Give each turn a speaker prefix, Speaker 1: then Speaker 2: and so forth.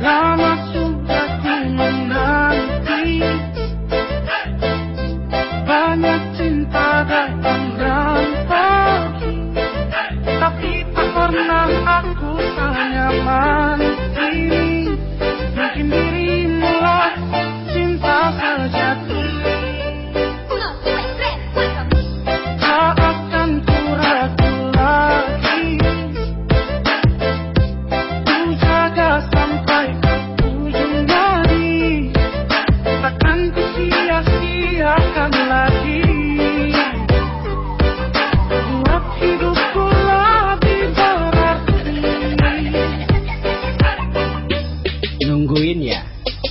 Speaker 1: Mama.